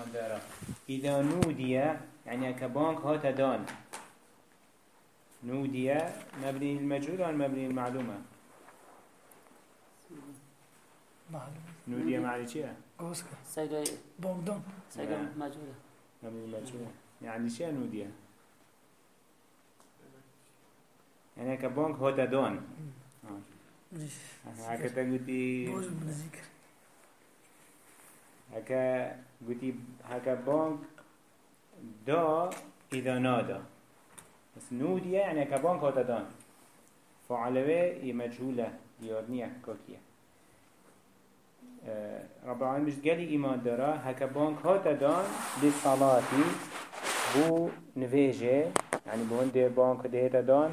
إيمان دارا إذا نودي يعني كبانك هات دان. نودي مبني المجهول ولا مبني المعلومة معلوم. نودي معنى شيء بوغدون سيدا نعم. مجهولة. مبني المجهول يعني شيء نودي يعني كبانك هات دان. هكا تقولي بوز بنزيك هكا قلتي هكا بانك دا إذا نادى بس نودية يعني هكا بانك هاتا دان فعلوه مجهولة يارنية كاكية رب العالمين مش قالي إيمان دارا هكا بانك هاتا دان للصلاة بو نفيجه يعني بو هنده بانك دهتا دان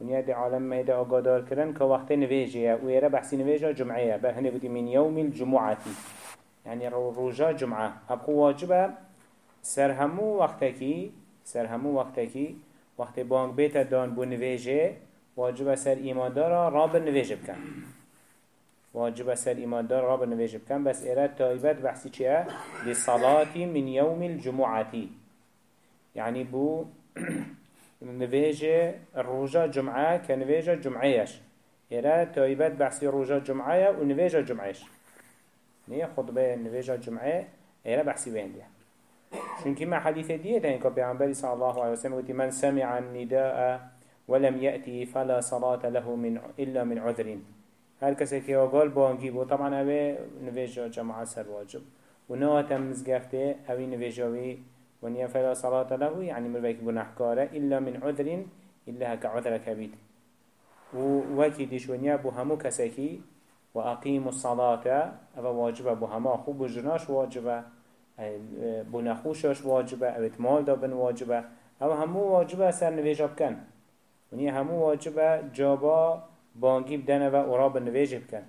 ونیا دی عالم میده آگادار کرن که وقت نویجه. و ایره بحثی نویجه جمعه بل هنده بودی من یوم الجمعاتی يعني رو- روجا جمعة. أبقو واجبة. سر همو وقتكي سر همو وقتكي وقت بانك بيت دان بو نويجه واجبة سر إيمان دارا راب نويجه بكن واجبة سر إيمان دارا راب نويجه بكن بس إراد تايبت بحثي چه للصلاة من يوم الجمعة يعني بو نويجه الروجا جمعة كنويجه جمعيش إراد تايبت بحثي روجا جمعة ونويجه جمعيش نية خطبة نويجة جمعة إيرا بحثي وين دي؟ چونكي ما حديث ديه ده إنك بيعنبري صلى الله عليه وسلم قلت من سمع النداء ولم يأتي فلا صلاة له من إلا من عذر. هر کسی که قال بانگی بود طبعا اوه نویجا جماعة سر واجب. و نواتا مزگفته اوه نویجاوی و نیا فلا صلاة له يعني مرويك گناهكاره إلا من عذر إلا هكا عذر كبيد و ديش ونيا بو همو كسكي وأقيموا الصلاة. أبا واجبة بو هما خوب جناش واجبة. بو نخوشش واجبة أو اتمال دابن واجبة. أو همو واجبة سر نویجا بکن. ونیا همو واجبة جابا بانگی بدنه و اوراب نویجه بکن.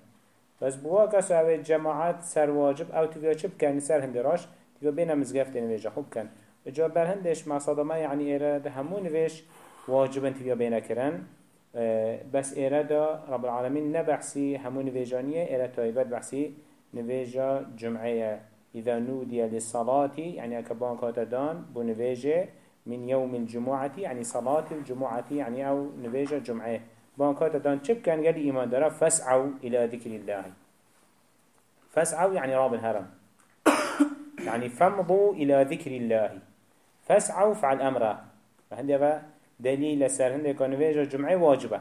بس بوا کسو أو جماعت سر واجب أو تبیا چه بکن؟ سر هندراش. تبیا بین مزگفت نویجه خوب کن جا بر هندش مصادمه یعنی ایره همو نویش واجبن تبیا بین کرن. بس إيرا دا رب العالمين نبحسي همو نفيجانية إيرا تايبت بحسي نفيجا جمعية إذا نودي للصلاة يعني أكبان كاتدان بو نفيجة من يوم الجمعة يعني صلاة الجمعة يعني أو نفيجا جمعية بان كاتدان شب كان قال إيمان دارا فاسعوا إلى ذكر الله. فاسعوا يعني راب الهرم يعني فامضوا إلى ذكر الله. فاسعوا فعل أمره. فهندي دليل سر هنده که نویجا جمعه واجبه.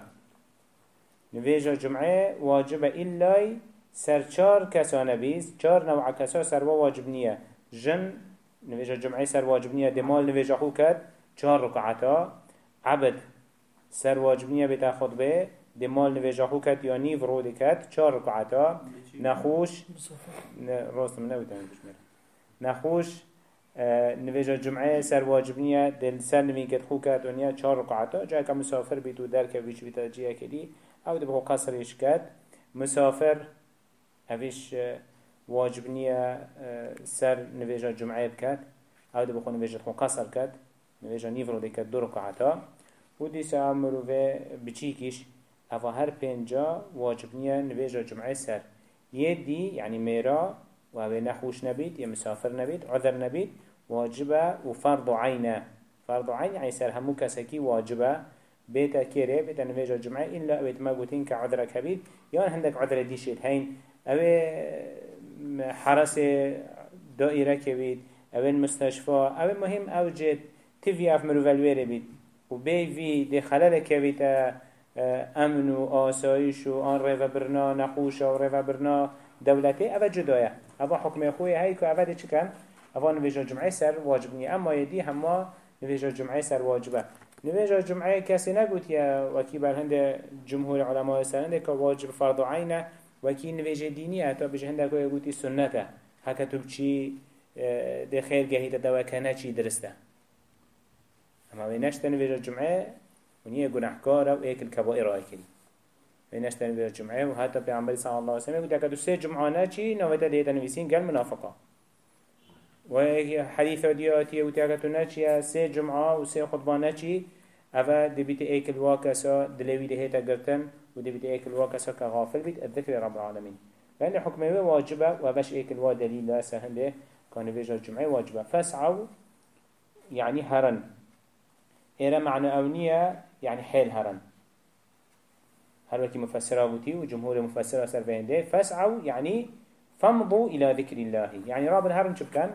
نویجا جمعه واجبه إلا سر چار کسا نبیز چار نوع کسا سر واجب نیه. جن نویجا جمعه سر واجب نیه دمال نویجا خو کد چار رکعتا. عبد سر واجب نیه بتا خطبه دمال نویجا خو کد یا نیو رو کد چار رکعتا. نخوش راست من بشمیر نخوش نویجا جمعه سر واجب نیه دل سر نوین کد خو کد و نیه چار رکعتا جا که مسافر بیتو در که ویچ بیتا جیه کدی أو ده بخو قصرش کد مسافر اویش آه، واجب نیه آه، سر نویجا جمعه بکد أو ده بخو نویجا خو قصر کد نویجا نیو رو کد دو رکعتا و دیسا مروه بچیکیش اوه هر پنجا واجب نیه نویجا جمعه سر يدي يعني ميرا وهو نخوش نبيت يا مسافر نبيت عذر نبيت واجبة وفرض عينه فرض عين يعني سر همو كسكي واجبة بيتا كيري بيتا نفيجا جمعة إلا بيت ما قوتين كعذر كبير يان عندك عذر ديشيت هين أو حرس دائرة كبير أو مستشفى أو مهم أو جد تفي أف مروفالويري بيت وبي في دي خلال كبيتا امن و آسایش و آن ریو برنا نخوش و ریو برنا دولتی اوه جدایه اوه حکم خوی هی که اوه دی چی کن؟ اوه نویجا جمعه سر واجب نیه اما یدی همه نویجا جمعه سر واجبه نویجا جمعه کسی نگوت یا وکی بر جمهور علماء سرنده که واجب فرض عینه وکی نویجا دینیه تا بجه هنده که گوتی سنته هکه تو بچی آه، ده خیر گهیده دوا کنه چی درسته اما وی نشته نویجا جمعه ونيه جناحكارة وإيك الكبائر آيكري وينش تنبيه الجمعة وهذا بيعمل صلى الله عليه وسلم. يقول لك سي جمعة ناتشي نوهتا ديتا نفسين قال منافقة وحديث دياتي وتاكتو ناتشي سي جمعة وسي خطبة ناتشي أفا دبيت إيك الواكسا دلوي دهيتا قرتن ودبيت إيك الواكسا كغافل بيت. الذكر رب العالمين. لأن حكمه واجبة وبش إيك الوا دليل لا سهل كان نويجا الجمعة واجبة. فاسعوا يعني هرن. إيرا معنى أونية يعني حيل هرن. هر وكي مفسرة بوتي وجمهور مفسرة سر فينده فاسعوا يعني فامضوا إلى ذكر الله. يعني رب الهرن شو كان؟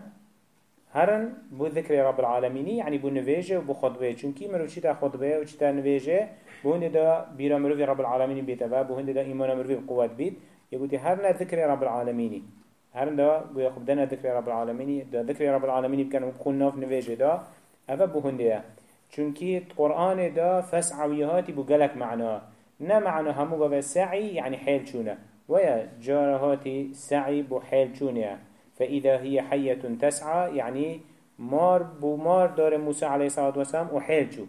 هرن بو ذكر رب العالمين يعني بو نویجه و بو خطبة. چونکی مرو چی تا خطبة و چی تا نویجه بو هنده دا بیرا مرو رب العالمين و بو هنده دا ایمان مرو قوت بید يقولي هرنا ذكر رب العالمين هرن دا بو يخب دنا ذكر رب العالمين دا ذكر رب العالمين بكان بقول ناف نویجه دا. اوه بو هنده. چونکی قرآن دا فسعويهاتي بو قلق معناه. نه معنى همو بابا سعي يعني حيل چونه. ويا جارهاتي سعي بو حيل چونه فإذا هي حية تسعى يعني مار بو مار دار موسى عليه الصلاة والسلام وحيل جو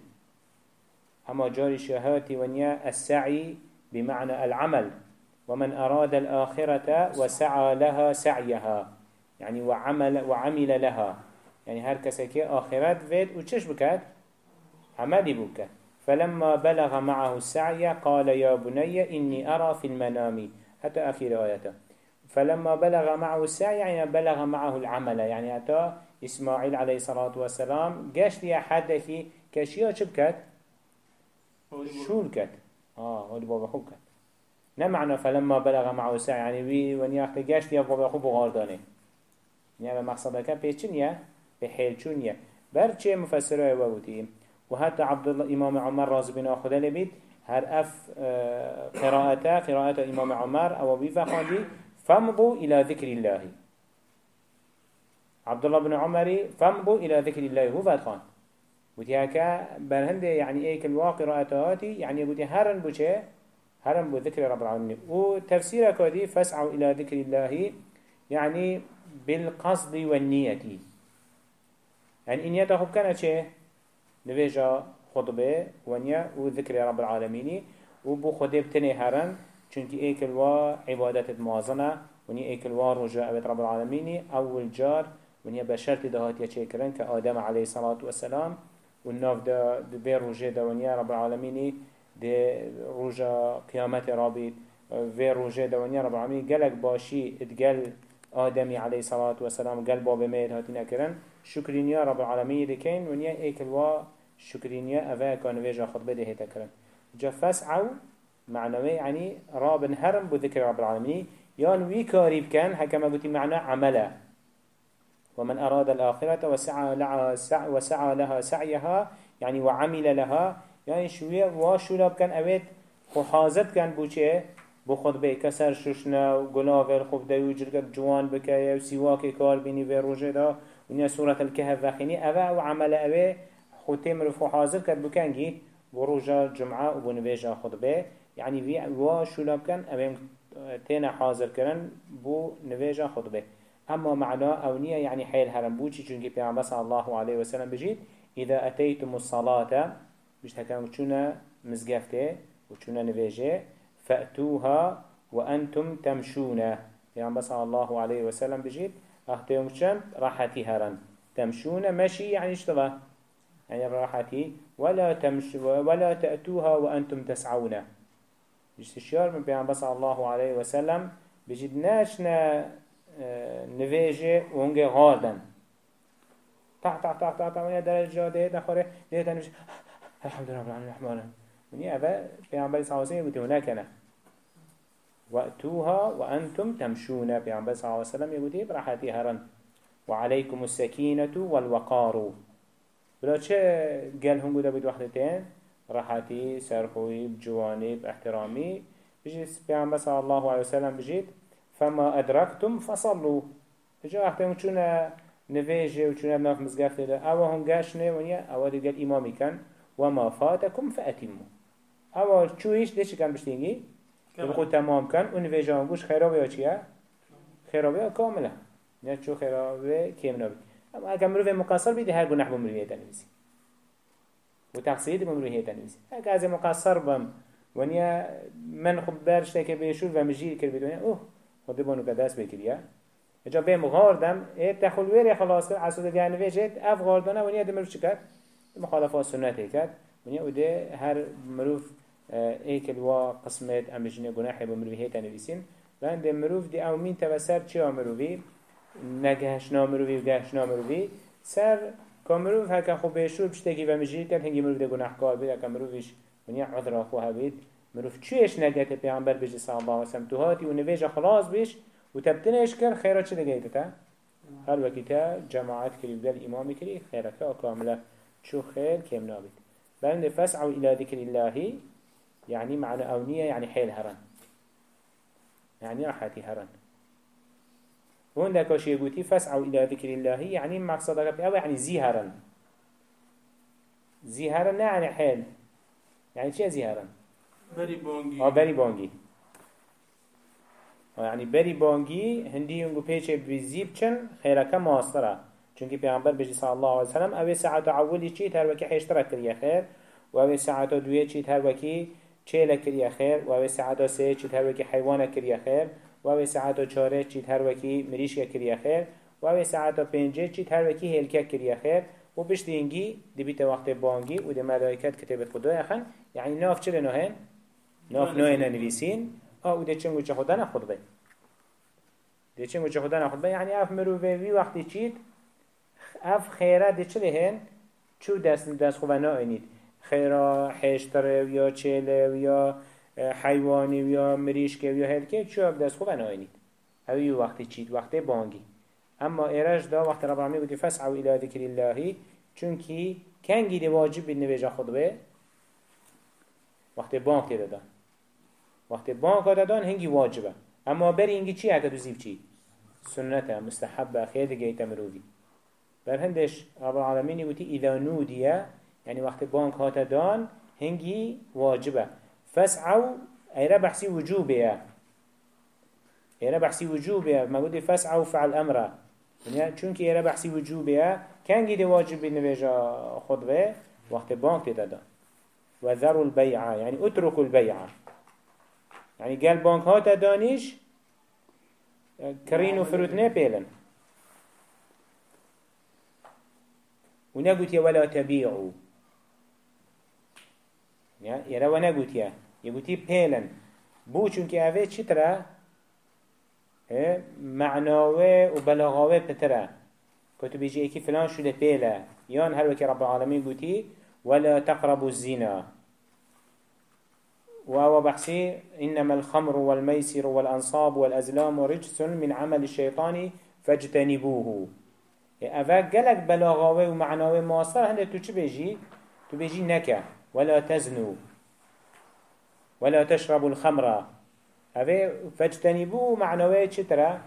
أما جاري شهاتي ونيا السعي بمعنى العمل. ومن أراد الآخرة وسعى لها سعيها. يعني وعمل وعمل لها. يعني هر كسكي آخرت فيد وچش بكات عملي بكات فلما بلغ معه السعي قال يا بني إني أرى في المنام. حتى آخر آياته فلما بلغ معه السعي يعني بلغ معه العمل. يعني حتى إسماعيل عليه الصلاة والسلام قاش لي حدكي كشيا شبكت شو الكت آه هو بابا خو كت. نمعنى فلما بلغ معه السعي يعني وي ونياخت قاش لي بابا خو بغاردانه يعني مقصدك بيتشنيا بحيلشونيا برچه مفسره وابوتي وحتى عبد الله إمام عمر راز بنا خدا لبيت هر أف آه، قراءته قراءة إمام عمر أو بيفا خاندي فامضوا إلى ذكر الله. عبد الله بن عمر فامضوا إلى ذكر الله. هو فاتخان ودي هكا برهند يعني ايك الواقع قراءتهاتي يعني ودي هرن بوچه هرن بو ذكر رب العالمين. وتفسير كودي فاسعوا إلى ذكر الله يعني بالقصد والنية. يعني إن يتخب كانت شيء نویجا خطبه ونیا و ذکر رب العالمینی و بو خده بتنه هرن چونکی ایکل و عبادت موازنه ونیا ایکل و رجاء رب العالمینی اول جار ونیا بشرت دهات یا چه کرن که آدم علیه صلاة و السلام و ناف ده بیر رجاء ده ونیا رب العالمینی ده رجاء قیامت رابید و رجاء ده ونیا رب العالمینی گلک باشی ادگل آدمی علیه صلاة و السلام گل باب مید هاتی نکرن شکرین یا رب العالمینی دکین ونیا ایکل و شكرينيا أفا كان ويجا خطبه ده تكرن جا فسعو معنوي يعني راب هرم بذكر رب العالمين يان وي كاريب كان هكما قلت معنى عملا ومن أراد الآخرة وسعى لها, سع وسعى لها سعيها يعني وعمل لها يعني شوية واشولاب كان أويت وحازت كان بوچه بو خطبه كسر ششنا وقلاف الخوف دا وجرقت جوان بكايا وسواك كار بيني في روجه دا ونيا سورة الكهف وخيني أبا وعمل أبي خوتي مرفو حاضر كد بكنجي بروجا جمعة وبنبيجا خطبه يعني في وا شلاب كان أمام تينا حاضر كرن بو نبيجا خطبه أما معناه أونية يعني حيل هرم بوشي چونكي پیغمبر صلى الله عليه وسلم بجيت إذا أتيتم الصلاة بجد هكام وچونا مزگفته وچونا نبيجه فأتوها وأنتم تمشون پیغمبر صلى الله عليه وسلم بجيت أختيهم شم راحتي هرن تمشون مشي يعني اشتبه يعني راحتي. ولا تمش ولا تأتوها وأنتم تسعون. بيستشيار من بيان بس الله عليه وسلم. بجد ناشنا آه، نفيجي وهنجي غاردن. تح تح تح تح تح ونيا درجة ده نخوره ده تنفش الحمد لله رب العالمين الرحمن ونيا أبا بيان بس الله عليه وسلم هناك وأتوها وأنتم تمشون. بيان بس الله عليه وسلم يقول براحتي هرن. وعليكم السكينة والوقار. بلا چه گل هم بوده بید وحدتين راحتي سرخوي بجواني باحترامي بجي بيعمل صلى الله عليه وسلم بجيت فما أدركتم فصلوا جا احتمال چونه نویجه و چونه بناف مزگفته ده أو هم گشنه ونیا أو دی گل امامی کن. وما فاتكم فأتمو. أو چویش ده چی کن بشتینگی؟ بخود تمام کن. و نویجه هم بوش خیرابه یا چیه؟ خیرابه کامله. نه چو خیرابه کم نبید اگر مروف مقصر بیده هر گناه بمروفیه تنویسی و تقصیر بمروفیه تنویسی اگر از مقصر بم ونیا من خب برشته که بیشور و مجیر کر بیدونیا اوه خود بانو دست بکریه اجا بیم غاردم ای تخلویری خلاص کرد عصود گانوی جید اف غاردانه ونیا ده مروف چکر مخالفات سنت کرد. ونیا أو ده هر مروف ایکل و قسمت امجنه گناحی بمروفیه تنویسین و اند مروف دی أو مین توسر چی مروفی نگهش نامروی و گهش نامروی سر کامروف هکا خو بیشور بشتگی و مجید کرد هنگی مروف ده گناهکار بید اکا مروفش ونیا عذر خو هبید مروف چویش نگهت پیغمبر بجی صلی علیه وسلم تو هاتی و نویج خلاص بیش و تبتنش کر خیرات چه دگیت تا؟ هر وقتی تا جماعت کری بدل امامی کری خیرات کامله. شو خير كم نابد بل فاسعوا إلى ذكر الله يعني معنى أونية يعني حيل هرن يعني راحتي هرن وهون ذاك شيء قلتي فاسعوا إلى ذكر الله يعني مقصدك بأو يعني زيهرا زيهرا لا يعني حيل. يعني شيء زيهرا بري بونجي آه بري بونجي يعني بري بونجي هندي ينقو بيچه بزيب چن خيرك ماستره چونکی پیامبر بجی صلی الله علیه وسلم اوی ساعت اولی چی هر وکی حشتره کریه خیر و اوی ساعت دویه چی هر وکی چهل کریه خیر و اوی ساعت سه چی هر وکی حیوان کریه خیر و اوی ساعت چهاره چی هر وکی مریش کریه خیر. و اوی ساعت پنجه چی هر وکی هلکه کریه خیر. و بشت اینگی دبیت وقت بانگی و دی ملائکت کتاب خدا خن یعنی ناف چه نهن ناف نوه ننویسین آه و دی چنگو چه خدا نخود بی دی چنگو چه خدا نخود بی یعنی اف مروفه وی وقتی چید؟ اف خیره دی چلی هن؟ چو دست دست خوبه ناینید. خیره حشتره یا چله یا حیوانی یا مریشکه یا هلکه چو اف دست خوبه ناینید اوی وقتی چید وقتی بانگی. اما ایرش دا وقت رب العالمین گوتی فسعو الى ذکر اللهی چونکی کنگی دی واجب نویجا خطبه وقتی بانگ تیده دان وقتی بانگ دادن هنگی واجبه. اما بری اینگی چی؟ اگه دو زیب چی؟ سنته مستحبه خیر دیگه ایتمروی بل هندش رب العالمين يقول إذا نودي يعني وقت بانك هاتا دان هنجي واجبة فاسعوا أي بحسي وجوبية أي بحسي وجوبية ما قلت فاسعوا فعل أمره. يعني چونك أي بحسي وجوبية كان جدي واجب بالنبيجا خطبة وقت بانك تدان وذروا البيعة. يعني اتركوا البيعة. يعني قال بانك هاتا دانيش كرينو فروتنه بيلن ونقول ولا تبيعوا يا يرى ونقول يا يقول بيلن بو چونك اوه تره؟ معناوه و بلاغاوه پتره که تو بیجی ایکی فلان شده پیله یان هر وکی رب العالمین گوتی ولا تقربوا الزنا. وهو بحثي إنما الخمر والميسر والأنصاب والأزلام رجس من عمل الشيطان فاجتنبوه. اوه گلک بلاغاوه و معناوه ماستر هنده تو چه بيجي؟ تو بيجي نكا. ولا تزنو ولا تشربوا الخمر. اوه فاجتنبو معناوه چه ترى؟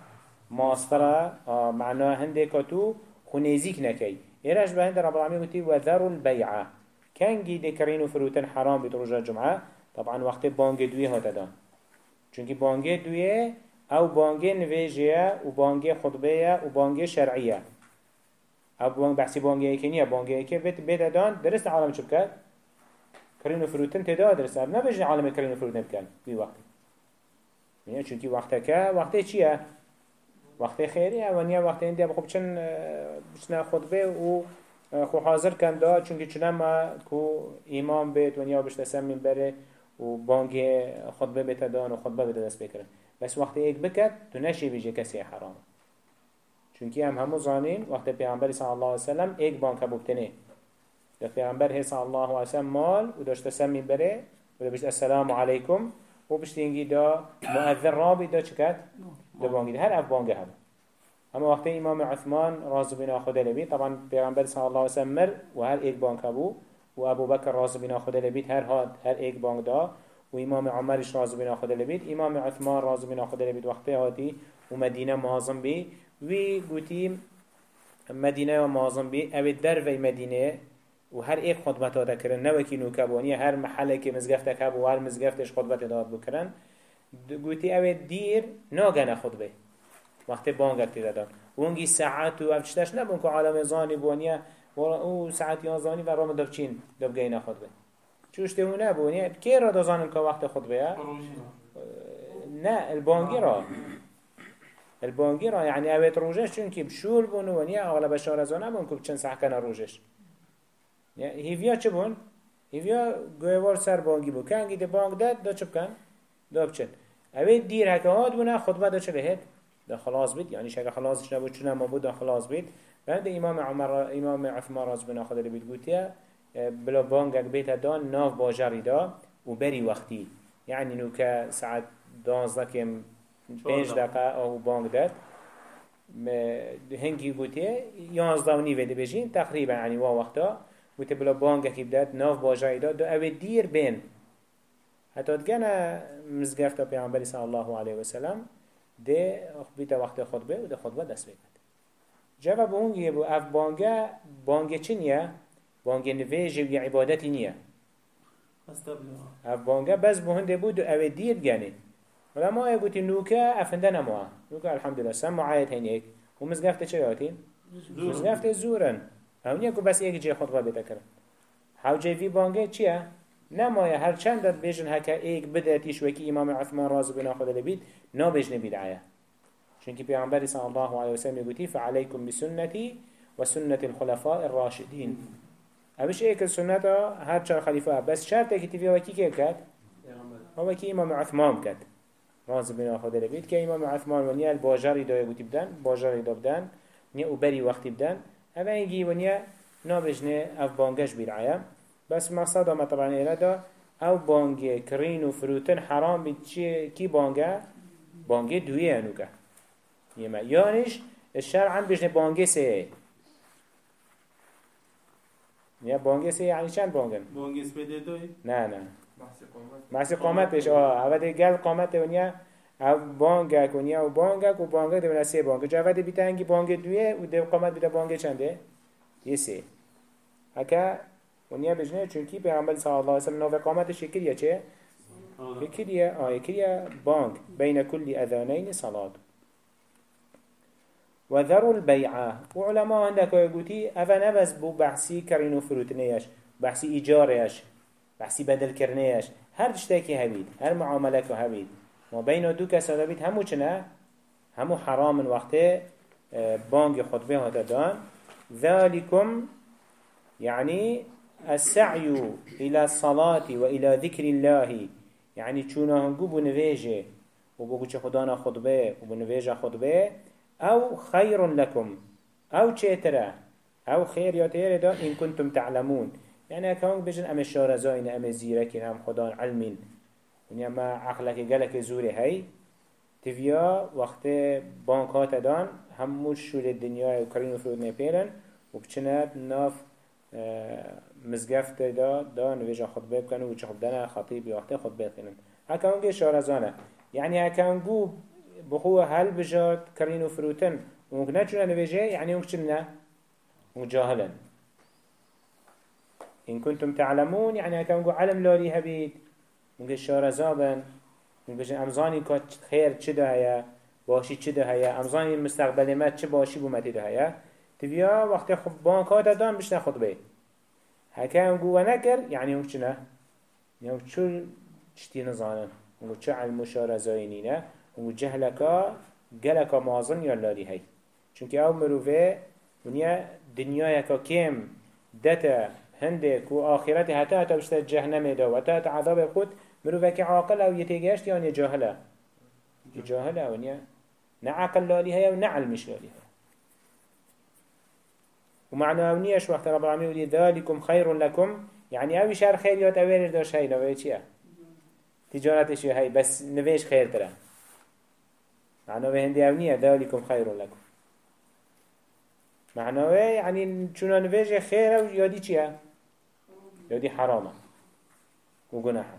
ماستر آه معناه هنده كتو خنيزيك نكي إيراش بهند رب العالمين قلتي وذروا البيعة كان جي دكرين وفروتن حرام بتروجا جمعة. طبعا وقت بانگ دوی هاتا دان چونكي بانگ دوی أو بانگ نویجه و بانگ خطبه و بانگ شرعیه. أو بانگ بحثی بانگی که نیه. بانگی که بیت بیت دان درست عالم بکرد کرین فروتن تدا درست أب نبجن عالم کرین فروتن بکن بی وقتی یعنی چونکی وقت که وقت چیه وقت خیریه و نیه وقت اندی بخوب چن بچنه خطبه و خو حاضر کن دا. چونکی چنه ما کو امام بیت و نیا بشت سمین بره و بانگ خطبه بیت دان و خطبه بیت دست بکرن بس وقت ایک بکد تو نشی بیجه کسی حرامه چونکی هم همو زانین وقت پیامبر صلی الله علیه وسلم ایک بانک بوبتنه. ده پیامبر هی صلی الله وسلم مال و داشت سمی بره و بشت السلام علیکم و بشت اینگی دا مؤذن رابی دا چکت دا بانگی هر اف بانگه هم اما وقت امام عثمان راز بنا خدا لبی طبعا پیامبر صلی الله علیه وسلم مر و هر ایک بانک بو و ابو بکر راز بنا خدا لبید هر هاد هر ایک بانک دا و امام عمرش راز بنا خدا لبید امام عثمان راز بنا خدا لبید وقتی هاتی و مدینه معظم بی وی گوتیم مدینه و معظم بی أو در وی مدینه و هر ایک خطبت داده کرن نوکی نوکبانی هر محله که مزگفت کب و هر مزگفتش خطبت داد بکرن گوتی أو دیر ناگنه خطبه وقتی بانگت تیده داد. و اونگی ساعت و افشتش نبون که عالم زانی بونیه و أو ساعت یازانی و رام دبچین دبگینه خطبه چوش ته نبونیه کی را دازانم که وقت خطبه نه البانگی را. البانگی را. یعنی اوید روژش چون که بشول بون و نیا اغلب شارزانه بون که بچن سحکن روژش. هیویا چه بون؟ هیویا گویوار سر بانگی بو کنگی ده بانگ داد دا چه بکن؟ دا بچن اوید دیر هکه هاد بونه خطبه دا چه لهید؟ ده خلاص بید یعنی شکر خلاصش نبود چون ما بود ده خلاص بید بعد امام عمر امام عثمان راز بنا خدا بید گوتیا بلا بانگك بيتا دان ناف باجري دا وبري وقتي يعني نو كا ساعت دانزده كم پنج دقیقه او بانگ داد هنگی گوته یانزده و نیوه دی بجین تقریبا یعنی وا وقتا وقتی بلا بانگکی بدد ناف باجایی داد دو اوه دیر بین. حتی دگن مزگفت پیانبری صلی الله علیه و سلم ده بیت وقت خطبه و ده خطبه دست بگد جواب اون یه بو اف بانگه بانگه چی نیه؟ بانگه نویجه و عبادتی نیه. اف بانگه بس بهنده بود دو اوه دیر گنه ولی ما گوتی نوکه افنده نموه. نوکه الحمدلله سم معاید هنیک. و مزگفت چه یاتین؟ مزگفت زورن. اون يكو بس ايك جي خطبه بتكرن حاو جي في بانگه چيه نمايا هر چند داد بيجن هكا ايك بدأتيش وكي امام عثمان رازو بنا خدا لبيد نا بيجن بدعايا چونكي پیغمبر صلى الله عليه وسلم يقولي فعليكم بسنتي وسنة الخلفاء الراشدين اوش ايك السنة هر چار خليفة بس شرط ايكي تفيا وكي كي كد هو كي امام عثمان كد راز بنا خدا لبيت که امام عثمان ونیا الباجری دای بودی بدن باجری دا بدن نیا أو بری وقتی بدن اوه اینگی ونیا نابجنه او بانگش بیرعیه بس مقصد ما طبعا ایرادا او بانگه کرین و فروتن حرام بید چی کی بانگه بانگه دویه انوگه یما یانش الشرعا بجنه بانگه سه نیا بانگه سه یعنی چند بانگن؟ بانگه سپیده دوی؟ نه نه محسی قامتش آه اوه ده گل قامت ونیا أو بانگه کنیا و بانگه و بانگه ده سه ده بیتا هنگی بانگه دویه و ده قامت بیتا بانگه چنده؟ یه سه. هکا ونیا بجنه چونکی پیغمبر صلی الله علیه وسلم نوه قامتش یکریه چه؟ یکریه آه یکریه بانگ. بین کل اذانین صلات. وذروا البيعة وعلماء عندك يقولي أفا نبز بو بحثي كرينو فروتنيش بحثي إيجاريش بحثی بدل کرنهش هر تشتاكي هبید هر معاملك هبید ما بين دو كسا دبید همو چنه همو حرام وقت آه، بانگ خطبه هتا دان ذلكم يعني السعي إلى الصلاة وإلى ذكر الله. يعني چونه هنگو بنویجه و بگو چه خدانا خطبه و بنویجه خطبه. أو خير لكم أو چه أو خير يا تيري دا؟ إن كنتم تعلمون. يعني كونك بيجن أم الشارزاين أم زيركين هم خدان علمين ونیا ما عقلك گلك زوري هاي تفيا وقت بانكات دان هموش شول الدنيا وكرين وفرود نپيرن وبچنات ناف مزگفت دا دا نویجا خطبه بکنن و چه خطبه خطیب وقت خطبه کنن هكا اونگه شارزانه يعني هكا اونگو بخو هل بجات كرين وفروتن وممكن نچونه نویجه يعني اونگ جاهلن إن كنتم تعلمون يعني هكا نقول علم لاري هبيد نقول شارع زابن نقول أمزاني كات خير چده هيا باشي چده هيا أمزاني مستقبل ما چه باشي بومتي ده هيا تبيا وقت خب بانكات دان بش ناخد بي هكا نقول ونكر يعني هم چنه يعني شو چتي نظانن نقول چه علم شارع زاينينه نقول جهلكا گلكا مازن يا لاري هي چونك آو مروفه ونیا دنیای که کم دتا هندك و آخرت هتا هتا بشتا جهنم دا و عذاب خود مروفك عاقل أو يتيجاشت يعني جاهلة جاهلة ونيا نعقل لالي هيا ونعلمش لالي هيا ومعنى ونيش وقت رب العالمين ولي ذلكم خير لكم يعني اوي شهر خير يات اوير داش هاي لو چيه تجارتش هاي بس نويش خير ترى معنى وهندي اونية ذلكم خير لكم معنى يعني چون نويش خير أو يادي چيه يودي حرامة وجناحة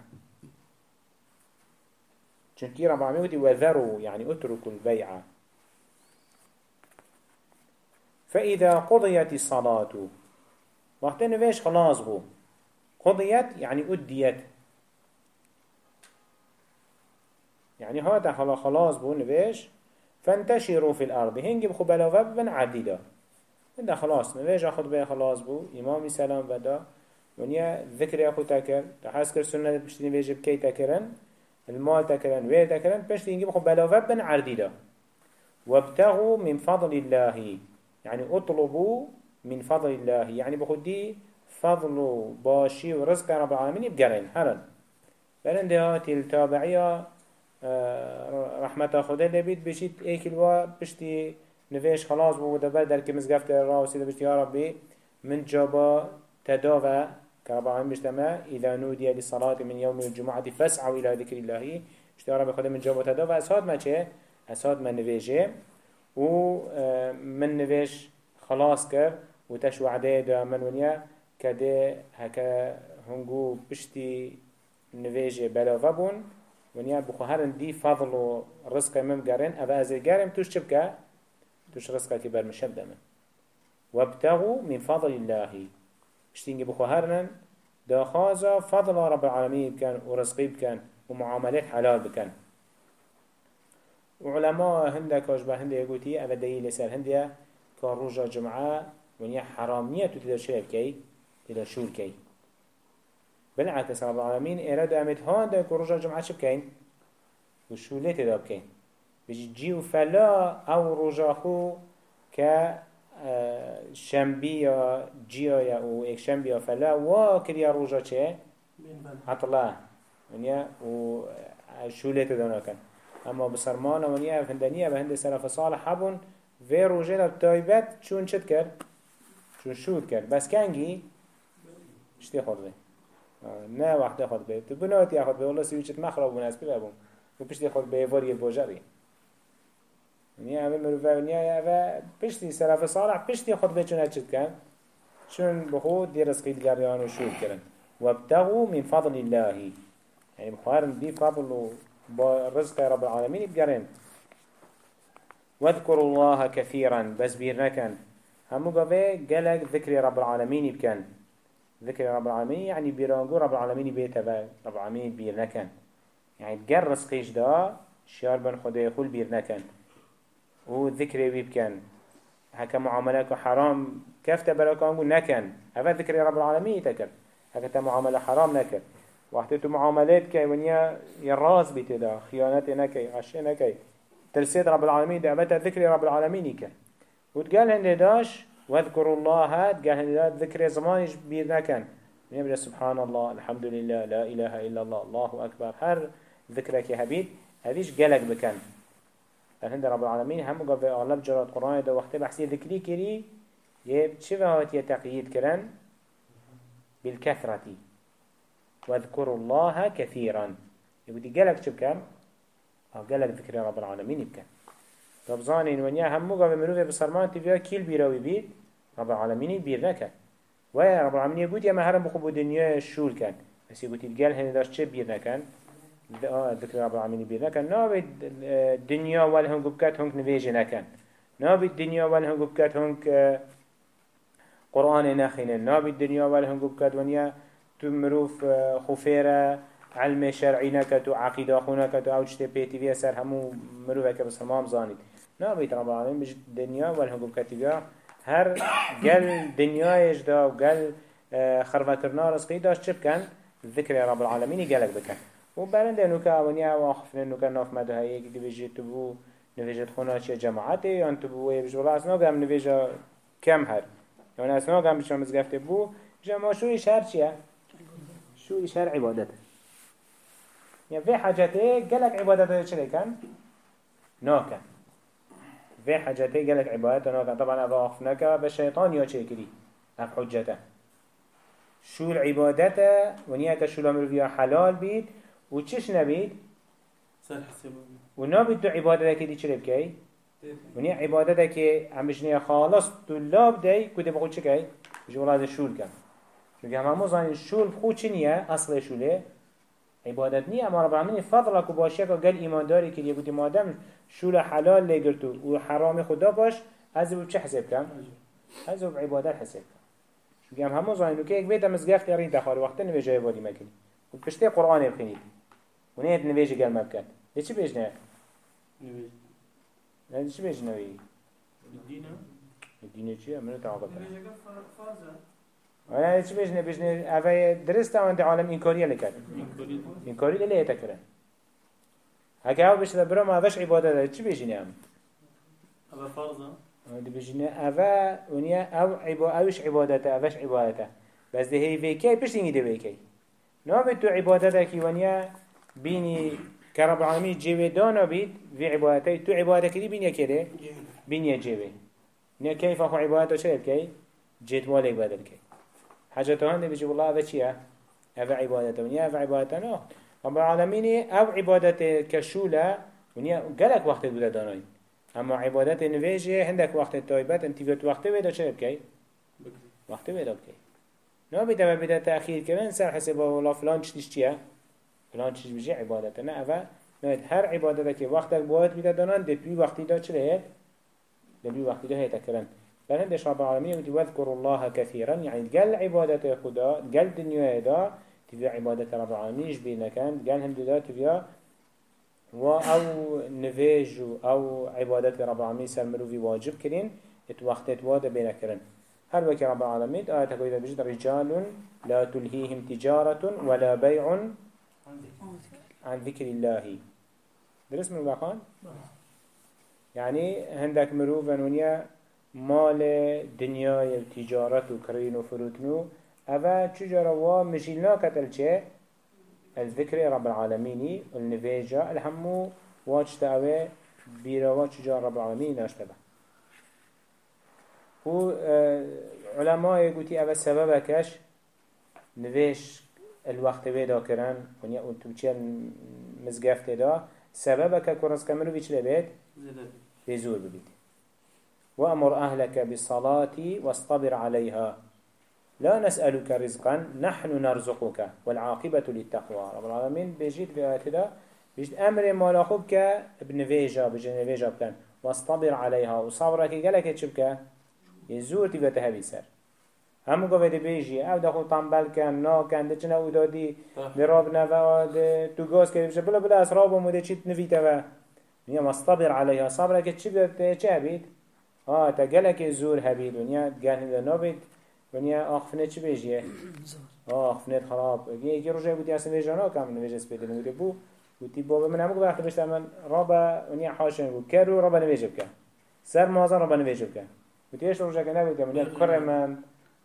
چونكي رب العالمين ودي وذروا يعني اتركوا البيع. فإذا قضيت الصلاة وقت نفيش خلاص بو. قضيت يعني أديت. يعني هذا خلاص بو نفيش فانتشروا في الأرض. هنجي بخو بلاوة بن عديدة. ده خلاص نفيش أخذ بيه خلاص بو. إمامي سلام بدا. ونیا ذکر أخو تکر تحس کر سنت پشتین ویجب کی تکرن المال تكرن وير تكرن بس ينجي بخو بلاوة بن عرديدا. وابتغوا من فضل الله يعني اطلبوا من فضل الله. يعني بخو دي فضل باشي ورزق رب العالمين يبقرين هرن بلن دهات التابعية آه، رحمت خدا لبید بشید. ایکل و پشتی نویش خلاص بود دبر در را وسیده بشتی یا ربی من جابا تداوى كرب العالمين بجتمع إذا نودي للصلاة من يوم الجمعة فاسعوا إلى ذكر الله. اشتيا رب من جابا تداوى أساد ما چه؟ أساد ما نویجه. و آه، من نویش خلاص كر و تش وعده دا من ونیا كده هكا هنگو بشتي نویجه بلاوه بون. ونیا بخو هرن دی فضل و رزق مم گرن. اوه از گرم توش چبکه توش رزقه برمشب دمن وابتغوا من فضل الله. اشتينجي بخو هرن دا خازا فضل رب العالمين بكن ورزقي بكن ومعاملات حلال بكن وعلماء هندك أشبه هنده يقولي أبدا يلسر هنده كان رجا جمعة ونيا حرامية تدر شرب كي تدر شور كي بالعكس رب العالمين إرادة أمد هان ده كرجا جمعة شب كين وشولة تدر كين بيجي جيو فلا أو رجا خو ك شنبی یا جیا یا أو یک شنبی یا فلا و کریا روژا چه؟ عطلا. ونیا و شولت دانا کن. اما بسرمان ونیا هندنیا به هند سلف صالح حبون و روژه لب تایبت چون چت کرد؟ چون شود کرد. بس کنگی؟ اشتی خود بی نه وقت خود بی تو بناتی خود بی والله سیوی چت مخراب بون از بی ببون. و پشتی خود بی واری بوجری نیا اوه مروفه نیا اوه پشتی سلف صالح پشتی خود به چون اچد کن چون بخود دی رزقی دگریان و شور کرن وابتغوا من فضل الله يعني بخارن دي فضل برزق رب العالمين بقرن واذكروا الله كثيرا بس بيرنكن همو قوي قلق ذكر رب العالمين بكن ذكر رب العالمين يعني بيرانقو رب العالمين بيتا رب العالمين بيرنكن يعني تقر رزقيش دا شيار بن خدا يقول بيرنكن و ذكر بيبكن هكا معاملك حرام كفت براكانگو نكن هذا ذكر رب العالمين تكر هكا معاملة حرام نكر وقت تو معاملات كي ونيا يراز بتدا خيانات نكي غش نكي ترسيد رب العالمين دعبتها ذكر رب العالمين كن وتقال هن داش واذكروا الله قال هن ذكر زمانش بير نكن نبدأ سبحان الله الحمد لله لا إله إلا الله الله أكبر هر ذكرك هبيد هذيش قلق بكن هند رب العالمين هم قف أغلب جرات قرآن ده وقت بحثي ذكري كري يب چه هات يتقييد كرن بالكثرة واذكروا الله كثيرا يبدي قالك شو بكم أو قالك ذكر رب العالمين بكم طب زانين ونيا هم قف مروفة بصرمان تبيا كيل بيراوي بيت رب العالمين بير نكن ويا رب العالمين يقول يا مهرم بخبو دنيا الشول كان بس يقول تقال هني داش چه بير نكن ذكر رب العالمين بير نكن نابد الدنيا والهم قبكات هنك نفيج نكن نابد الدنيا والهم قبكات هنك قرآن نخين نابد الدنيا والهم قبكات ونيا تمروف خفيرة علم شرعي نكت وعقيدة أو تشتي بيتي فيها سر همو مروفك بس همام زانيد نابد رب العالمين بج الدنيا والهم قبكات فيها هر قل دنيا يجدا وقل خرفكرنا رزقي داش چبكن ذكر رب العالمين قالك بكن و برنده نوکا اونیا واقف نوکا ناف مده هایی که دیویجه تو بو نویجت خونه چه جماعته یا تو بو یه بجولا از ناگم نویجه کم هر. یعنی از ناگم بشم مزگفته بو جمع شوی شهر چیه؟ شوی شهر عبادته. يعني في حاجته قالك عبادته كان؟ ناكن في حاجته قالك عبادته ناكن طبعا هذا أخفناك بالشيطان يا چه كري أف حجته. شو العبادته ونيا شو الأمر حلال بيت و چش نبید؟ و نبید تو عبادت که دی چه بکی؟ و نیا عبادت که همش خالص تو لاب دی کده بخود چه کی؟ جولاد شول کن چون همه موزانی شول خود چه نیه؟ اصل شوله؟ عبادت نیه اما رب العالمین فضل کو باشه که گل ایمان داری که یه مادم شول حلال لگرتو و حرام خدا باش از چه حساب کن؟ از عبادت حساب کن چون همه موزانی که یک بیت مزگفت یارین دخاری وقت نویجه عبادی مکنی و پشته قرآن بخینید ونيت نبيجي قال ما بكت ليش بيجنا نبيج لا ليش بيجنا وي الدين الدين شيء منو تعاقد أنا ليش بيجنا بيجنا أفا درست عند عالم إنكارية لكت إنكارية اللي يتكرن هكا هاو بيش برا ما فيش عبادة ليش بيجنا أم أفا فرضا دي بيجنا أفا ونيا أو عبا أوش عبادته أفش عبادته بس ده هي في كي بيش تيجي ده في كي نو بتو عبادتك ونيا بینی كرب العالمين جيوه دانا بيت في عبادتي تو عبادتك دي بين يكيده بين يجيوه نيا كيف أخو عبادته شيء بكي جيت والي عبادت كي حاجة تهان بيجي والله هذا شيء هذا عبادته ونيا هذا عبادته نو رب العالمين أو عبادته كشولة ونيا قالك وقت بودا داناين اما عبادت نویجه هندک وقت تایبت انتیویت وقت ویدا چه بکی؟ وقت ویدا بکی نو بیده و بیده تأخیر کردن سر حسب ولا فلان چیش چیه؟ فلان چیش بجی عبادت. نه اوه نوید هر عبادت که وقت باید بیده دانان دبی وقتی دا چه هید؟ دبی وقتی دا هید کرن بل هندش رب العالمين يقول واذكر الله كثيرا يعني قال عبادة خدا قال دنيا دا تبي عبادة رب العالمين جبينا كان قال هم دا تبي و أو نویج أو عبادت رب العالمین سر مروفی واجب کرین ات وقتت واده بینه کرن هر وكي رب العالمين آية تقول إذا بجد رجال لا تلهيهم تجارة ولا بيع عن ذكر الله. درس من بخان يعني هندك مروفا ونيا مال دنيا تجارة وكرين وفروتنو أفا تجارة ومجيلنا كتل چه؟ الذكر رب العالمين النفيجة الهمو واجتاوه بيروا چجا رب العالمين ناشتبه و علماء يقولي اوه سببكش نویش الوقت ويدا کرن ونیا اون توچه مزگفت دا سببك كورس كمرو بيش لبيت بزور ببيت وأمر أهلك بالصلاة واصطبر عليها لا نسألك رزقا نحن نرزقك والعاقبة للتقوى. رب العالمين بيجيت في آيات دا بيجيت أمر ما خوبك ابن فيجا بجن فيجا بكن واصطبر عليها وصبرك قالك تشبك يزور تبقى تهبي سر. همو قوة دي بيجي أو دخل طنبال كان نا كان دي چنا أو دادي دي راب نفا تو غاز كده بشه. بلا بلا اسراب ومده چيت نفيته و نيا مصطبر عليها صبرك تشبك تشبك آه تا قالك زور هبيد ونيا قال هنده نابد ونیا آخفنه چی بیجیه؟ آخفنه خراب. یه یکی روزه بودی أصلا ویجانا کم نویجه سپیده نویده بو. بودی بابا من همون وقت بشتم من رابا ونیا حاشن بود کرو رابا نویجه بکن سر مازن رابا نویجه بکن بودی ایش روزه که نبودم.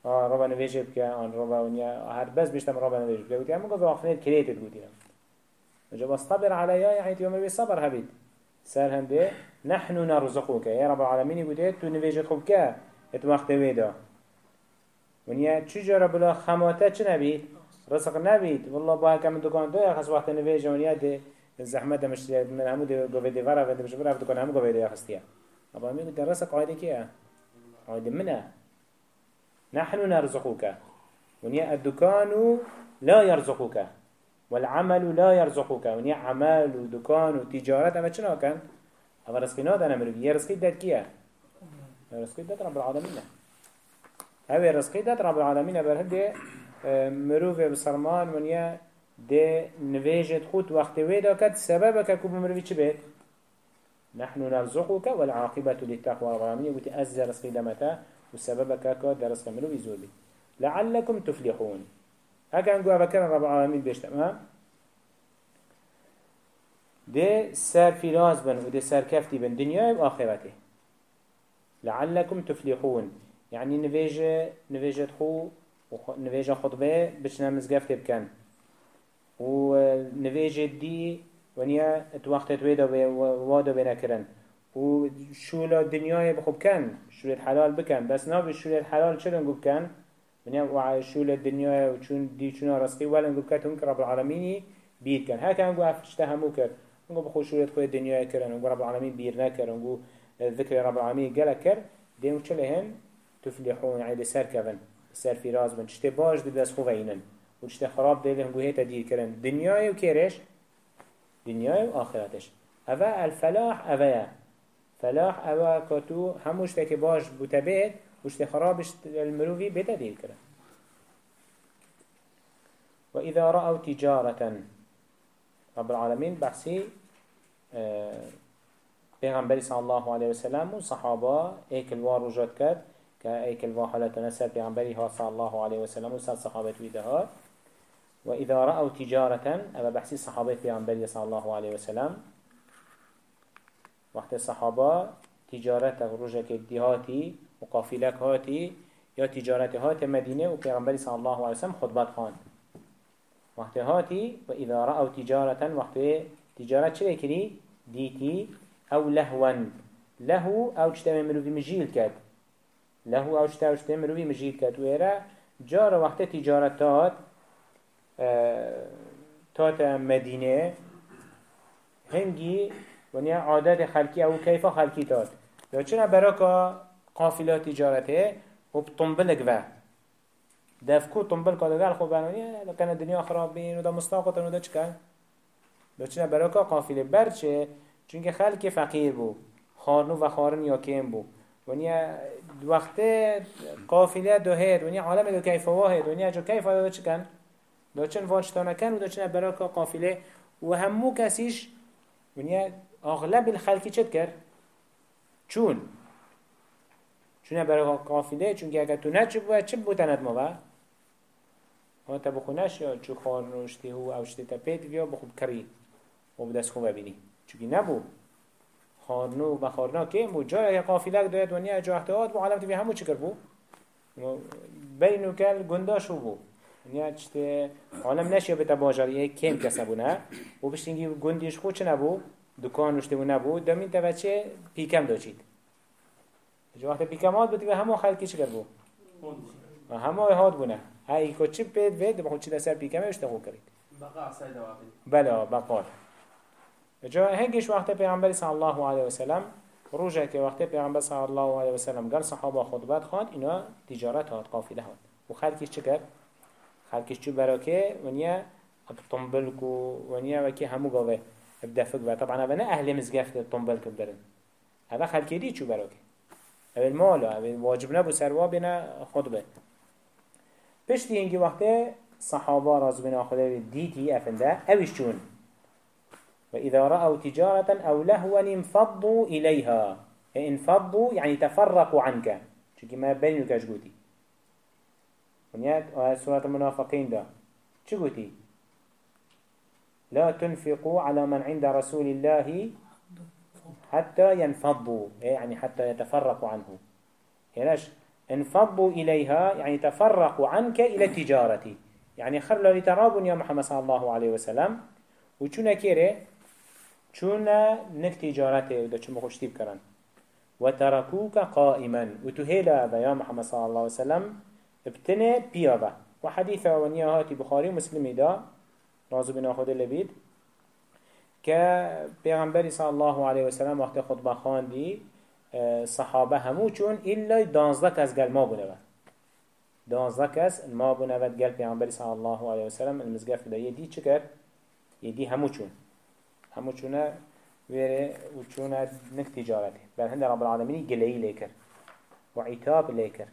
کره من رابا نویجه بکن آن رابا ونیا هر بس بشتم رابا نویجه بکن بودی همون گفت آخفنه کریتت بودی وجب اصطبر عليها يعني يوم بيصبر هبيد سر هنده نحن نرزقك يا رب العالمين يقول تو نویجه خوب که؟ ات وقت ویدا. ونیا چجورا بلا خماته چه نبید؟ رزق نبید. والله با کم دکان دو خاص وقت نویج ونیا ده زحمت مش من همو ده گوه ده ورا و ده مش ورا دکان همو گوه ده خستیا ابا می ده رزق عایده کیه؟ عایده منه. نحن نرزقك. ونيأ الدكان لا يرزقك. والعمل لا يرزقك. ونيأ عمل ودكان وتجارة أما شنو كان؟ أما رزقي نادا نمرو يا رزقي داد كيا؟ رزقي داد رب العالمين. هاوی رزقی داد رب العالمین بر هده مروف بسرمان ونیا ده نویجت خود. وقت ویدا کد سبب که کب مروفی چه بید؟ نحن نرزقك والعاقبة للتقوى رب العالمين. يقول رزقي وسبب كاكا درس مروفي زولي لعلكم تفلحون. هكا نقول أفكر رب العالمين بيش تمام؟ ده سر فراز بن وده سر كفتي بن دنيا وآخرته. لعلكم تفلحون. يعني نواجه نواجه خو نواجه خطبة بچنا مزگفت بکن. و نواجه دی ونیا اتوقت تویدا وادا بنا کرن. و شولا دنیای بخوب کن شولا حلال بکن. بس ناوی شولا حلال چرا نگو بکن ونیا و شولا دنیای و چون دی چون رزقی ولا نگو بکن هم که رب العالمینی بیر کن. هکا نگو افشته همو کرد. نگو بخو شولا خوی دنیای کرن نگو رب العالمین بیر نکر نگو ذکر رب العالمین گلک کرد. دیم چله هن تفلحون يعني لسر كفن سر في راز من تشتي باش دي بس خوفينن وتشتي خراب دي لهم بوهيتا دير كرن دنياي وكيرش دنياي وآخرتش أفا الفلاح أفا فلاح أفا كتو هموش تاكي باش وشتي خرابش المروفي بيتا دير كرن وإذا رأوا تجارة رب العالمين بحثي آه پیغمبری صلی الله علیه و سلم و صحابه ایک الوار وجود کرد كأي كلمة حالتنا سر بيعنبريها صلى الله عليه وسلم وسر صحابة ويدهات وإذا رأوا تجارة أبا بحسي صحابة بيعنبري صلى الله عليه وسلم وقت الصحابة تجارة رجك الدهاتي وقافلك هاتي يا تجارة هات مدينة وبيعنبري صلى الله عليه وسلم خطبات خان وقت هاتي وإذا رأوا تجارة وقت تجارت چه كري ديتي أو لهوا له أو چتم مروفي مجيل كد له أو چتم مروفي مجيل كد ويرا جار وقت تجارتات آه تات مدينة هنگي ونیا عادت خلقی او کیفا خلقی داد. یا چون برا که قافلات تجارته خب و بطنبلک و. دفکو کو که دگل خوب لکن دنیا خراب بین و دا مستاقت و دا چکن دا چون برا که قافله برچه چونکه خلک فقیر بو خارنو و خارن یا کم بو. ونیا وقت قافله دو هید ونیا عالم دو کیفا واحد ونیا جو کیفا دا چکن دا چون وانشتانکن و دا چون برا که قافله و همو کسیش ونیا اغلب الخلقی چت کرد؟ چون. چون برای قافله چون که اگر تو نچ بود چه بودند ما با؟ ها تا بخونش یا چو خار نوشته و اوشته تا پیت بیا بخوب کری. و بدست خوب ببینی. چونکه نبود. خارنو و خارنا که مو جای قافله دوید ونیا جا احتیاط و علامت به همو چکر بو بینو کل بو ونیا چته عالم نشیا به تباجر کم کسبونه و بشتینگی گندیش خود چه نبو دکان نشته و نبود دمین تا بچه پیکم داشید جو وقت پیکمات بود و همه خلقی چه کرد و همه هاد بونه هایی که چی پید وید بخود چی دسر پیکمه اشتغو کرد. بقاء سيدة وابد بله بقال. جا هنگش وقت پیغمبر صلی الله علیه وسلم روزه که وقت پیغمبر صلی الله علیه وسلم گل صحابه خطبت خواند اینا تجارت هات قافله هات. و خلقش چه کرد؟ خلقش چه براکه ونیا طنبلک و ونیا وکی همو گاوه. بدفق بقى. طبعا هذا أهل مزقف الطنبل كبرن. هذا خلق دي شو بروك؟ هذا المال هذا واجب نبو سروا بنا خطبة. پشتی اینکه وقتی صحابه راز بنا خدا دیتی افنده اوش چون؟ و اذا رأوا تجارة أو لهوا انفضوا إليها. انفضوا يعني تفرقوا عنك. چونكي ما بين اش قوتي ونيات سورة المنافقين ده چو قوتي لا تنفقوا على من عند رسول الله حتى ينفضوا. يعني حتى يتفرقوا عنه. هناش انفضوا إليها يعني تفرقوا عنك إلى التجارة يعني خرلوا لترابوا يا محمد صلى الله عليه وسلم. وچونا كيري چونا نك تجارته ودا چو مخشتيب كرن وتركوك قائما وتهيلا يا محمد صلى الله عليه وسلم ابتنى بيابا وحديثة ونيا هاتي بخاري مسلمي دا رازو بنا خود لبید. که پیغمبری صلی الله علیه و سلم وقت خطبه خواندی آه، صحابه همو چون ایلا دانزده کس گل ما بونه دانزده کس ما بونه ود گل پیغمبری صلی الله علیه و سلم المزگف ده یدی چه کرد؟ یدی همو چون. همو چونه ویره و چونه نک تجارته بل هند رب العالمین گلهی لیکر و عتاب لیکر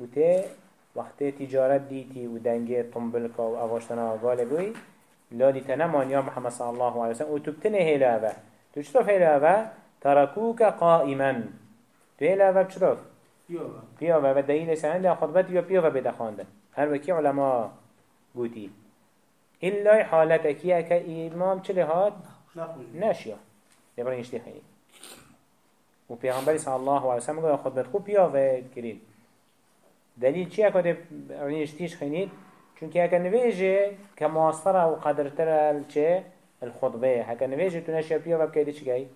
و ته وقت تجارت دیتی و دنگه طنبلکا و اواشتنا غالبوی لادی تنمان یا محمد صلی الله علیه وسلم. و تبتنه هلاوة. تو چطور هلاوة؟ ترکوک قائما. چطور يوبا پیاوه و دلیل سنده خطبت یا پیاوه بده خانده هر وکی علما گوتی. إلا حالتك يا كإمام چه لهاد نخوش ناشيا يبرا يشتي خيني و پیغمبر صلی الله علیه وسلم گفت خطبت خوب پیاوه. کرید دلیل چیه که رنیشتیش خینید چونکه هکا نویجه که معاصره و قدرتر چه؟ الخطبه هکا نویجه تو نشیا بیا و بکیده چی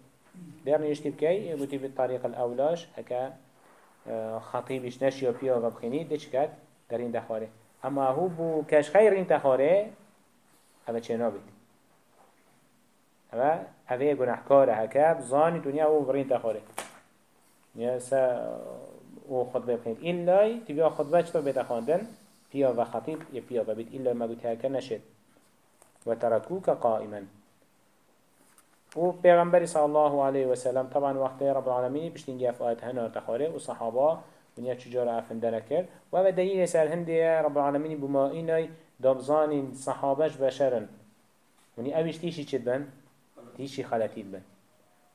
در نشتی بکی بودی بالطريق الاولاش. هکا آه، خطیبش نشیا بیا و بخینید ده چی کرد در این دخواره. اما هو بو کش خیر این دخواره اوه چه نابید اوه؟ اوه گناهکاره. هکا بزانی دنیا أو برین دخواره. یا سا أو خطبه بخير إلا تبيا خطبه چطور خواندن و خطيب يا بيا و بيت إلا ما قلت هكا نشد وتركوك قائما. و پیغمبر صلی الله علیه و سلم. طبعا وقت رب العالمین بشتینگی افعاد هنا تخاره و صحابه ونیا چجور افنده نکر و و دلیل سر هندی رب العالمین بما اینای دابزان صحابش بشرن. ونیا اوش تیشی چید بن؟ تیشی خلطید بن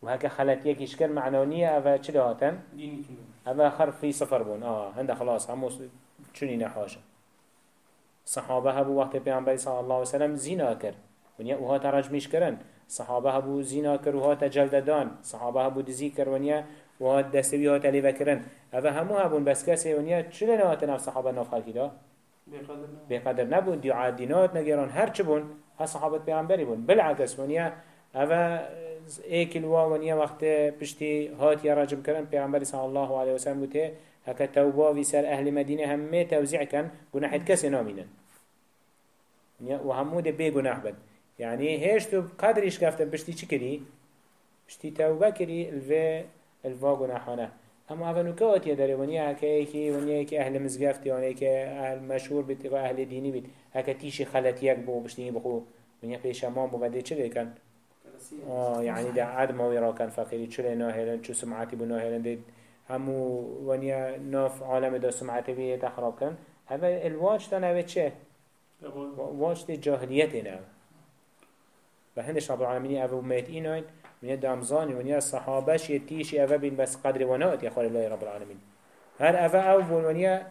و هكا خلط يكيش كان معنونية أفا چلي هاتن أفا خرف في صفر بون. آه هنده خلاص همو چوني نحاشا صحابه هبو وقت پیغمبر صلى الله عليه وسلم زنا كر ونیا اوها ترجمش کرن. صحابه هبو زنا كر وها تجلددان. صحابه هبو دزي كر ونیا وها دستوي ها تليفه کرن. أفا همو هبون بس كسي ونیا چلي نهاتن اف صحابه ناف خلقی دا؟ بقدر نبون دعا نگران. هر چه بون ها صحابت پیغمبری بون. بالعکس ونیا اوه ایک الوا ونیا وقت پشتی هات یا رجب کرن. پیغمبر صلی الله علیه وسلم بوده. هکا توبا وی سر أهل مدینه همه توزیع کن گناحت کسی نامینن و همو ده بی گناح بد. يعني هيش تو قدرش كفتن بشتي چي كري بشتي توبة كري الفي الفا گناحانه. اما نکات یه داره؟ ونیا هکه ایکی ونیا ایکی أهل مزگفتی ونیا ایکی أهل مشهور بیت و أهل بیت. هکه تیشی خلط یک بو بشتینی بخو. ونیا پیش ما بو بده چه کن؟ آه يعني ده عاد ما ويرا كان فقيري چله ناهلن چو سمعتي بو ناهلن ده همو ونيا ناف عالم ده سمعتي بيه تخراب كن هذا الواج تان هذا چه؟ واج ده جاهليت نه بهندش رب العالمين أبو ميت إناين من يد أمزاني من يد صحابش يتيشي أبا بين بس قدر ونوت يا خال الله رب العالمين هل أبا أول من يد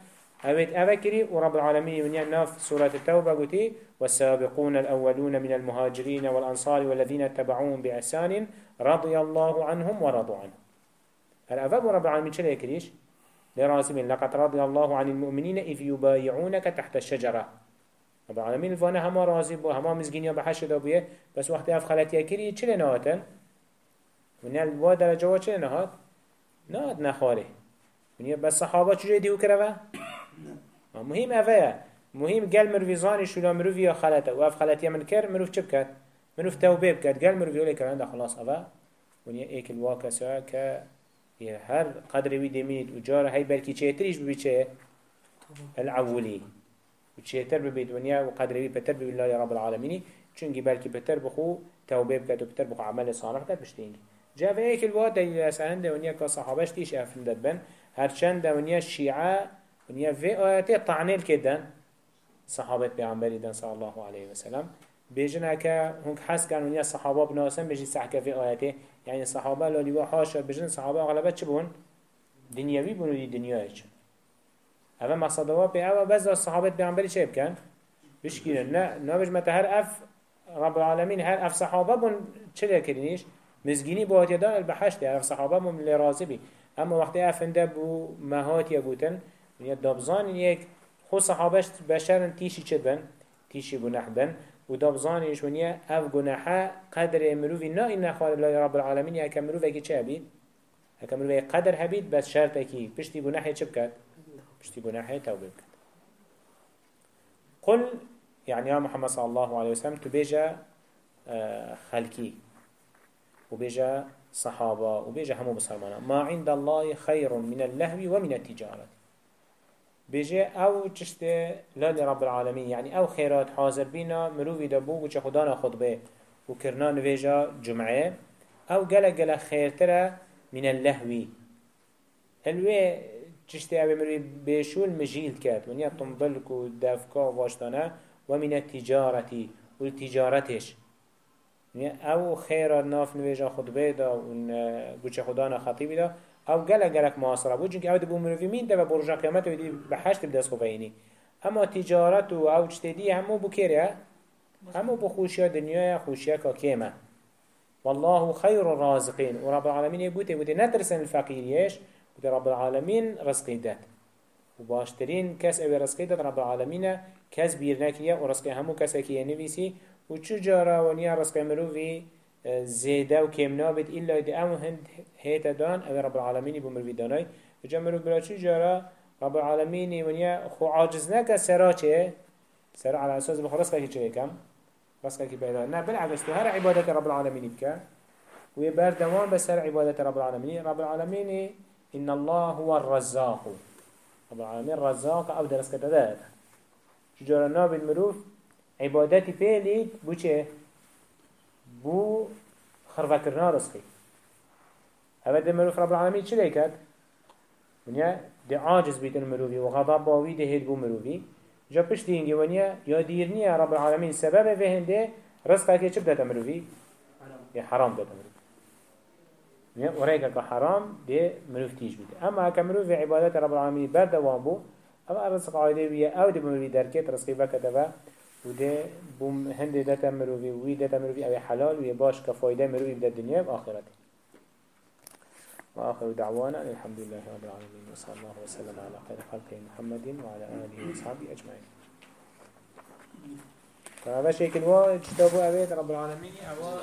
أبيت أبا كري ورب العالمين من يد ناف سورة التوبة قلتي والسابقون الأولون من المهاجرين والأنصار والذين اتبعوهم بإحسان رضي الله عنهم ورضوا عنه. هل أبا رب العالمين شو يكريش لراسم لقد رضي الله عن المؤمنين إذ يبايعونك تحت الشجرة رب العالمين الفانا هما راضي بو هما مزگینیا به حشد بویه بس وقتی اف خلطیه کری چلی نهاتن؟ ونیا الوا درجة وا چلی نهات؟ نهات ونیا بس صحابه چجوری دیو کرده؟ مهم اوه مهم گل مروی زانی شولا مروی یا خلطه و اف خلطیه من کر مروف بکد؟ مروف توبه بکد گل مروی اولی کرنده خلاص اوه ونیا ایک الوا کسا که هر قدر وی دمید و جاره هی بلکی چه تریش ببی چه؟ العولی. وشيتر ببيت ونيا وقدره بتر بالله يا رب العالمين چونكي بلكي بتر بخو توبه بكت وبتر بخو عمل صالح كت بشتينجي جاء هيك الوقت دليل أسهل ده ونيا كصحابش تيش أفندت بن. هرچند ده ونيا الشيعة ونيا في آياتي طعنيل كدن صحابة بيعنبري دن صلى الله عليه وسلم بيجن هكا هنك حس كان ونيا الصحابة بناسم بيجي سحكا في آياته يعني الصحابة لو لوا حاشا بيجن صحابة أغلبت چبون دنياوي بنو دي دنياوي اما مقصد وا بي اوا بس الصحابه پیامبری چه بکن؟ بشکیرن نه نابش مت هر اف رب العالمین هر اف صحابه بون چه کردنیش مزگینی با هاتیه دار بحشت اف صحابه بون لرازی بی. اما وقتی افنده بو مهات گوتن یا دابزان یک خو صحابش بشرن تیشی چه بن؟ تیشی گناه بن. و دابزانیش ونیا اف گناحه قدر مروفی نه این خال الله رب العالمین یا کمروفی که چه بید؟ هكمل قدر هبيت بس شرطكي بشتي جناحي چبكت بشتي جناحي توبه بكت قل يعني يا محمد صلى الله عليه وسلم تبيجا آه، خلقي وبيجا صحابة وبيجا همو بسلمانا ما عند الله خير من اللهو ومن التجارة بيجي أو تشت لا لرب العالمين. يعني أو خيرات حاضر بينا مروفي دبو وچه خدانا خطبه وكرنا نويجا جمعه. أو قلق قلق خيرتره من اللهوي هلوه چشتی اوه مروی بشول مجیل کرد. ونیا طنبلک و دفکا و واشتانه و من التجارتی و التجارتش أو خیر ناف نویجا خطبه دا و گوچه خدانا خطیبی دا. أو گلک گلک معاصره بود چونکه أو دبو مروی مین و برجا قیامت و دی بحشت بدست خوبه اما تجارت و أو چتدی همو بو کره همو بو خوشیا دنیا خوشیا که کیمه والله خير الرازقين ورب العالمين يقول يقول نترسن الفقيريش قلت رب العالمين رزقي دات وباشترين كس أبي رزقي دات رب العالمين كس بيرناكيا ورزقي همو كس أكيا وچو جارا ونيا رزقي مروفي زيدا وكيم نابد إلا إذا أمو هند هيتا دان. أبي رب العالمين يبو مروفي داناي وجمرو بلا چو جارا؟ رب العالمين ونيا خو عاجزناك سرا چه؟ سرا على أساس بخو. رزقي چه كم رزقك بيدا نا بالعكس تو. هر عبادة رب العالمين بك ويبار دوام بسر عبادة رب العالمين رب العالمين إن الله هو الرزاق. رب العالمين رزاق أو درس كده شجرة ناب المروف عبادتي بيلي بو چه بو خرفكرنا رزقي هذا دي مروف رب العالمين چه ليكت ونیا دي عاجز بيت المروفي وغضب باوي دي هيد بو مروفي جا پشتی اینگه ونیا یا دیر نیه رب العالمین. سبب به هنده رزقه که چه بدت مروفی؟ یه حرام بدت مروفی. ورأيك كحرام دي مروف تيج بيته أما كمروف عبادات رب العالمين بعد دوام بو أما الرزق عايده بيه أو دي مروفي دركت رزقي بكتبه وده بوم هند داتا مروفي وي داتا مروفي أو حلال وي باش كفايدة مروفي بدا الدنيا وآخرته وآخر دعوانا الحمد لله رب العالمين وصلى الله وسلم على خير خلقه محمد وعلى آله وصحبه أجمعين فهذا شيء واحد كتابه أبيت رب العالمين أبوه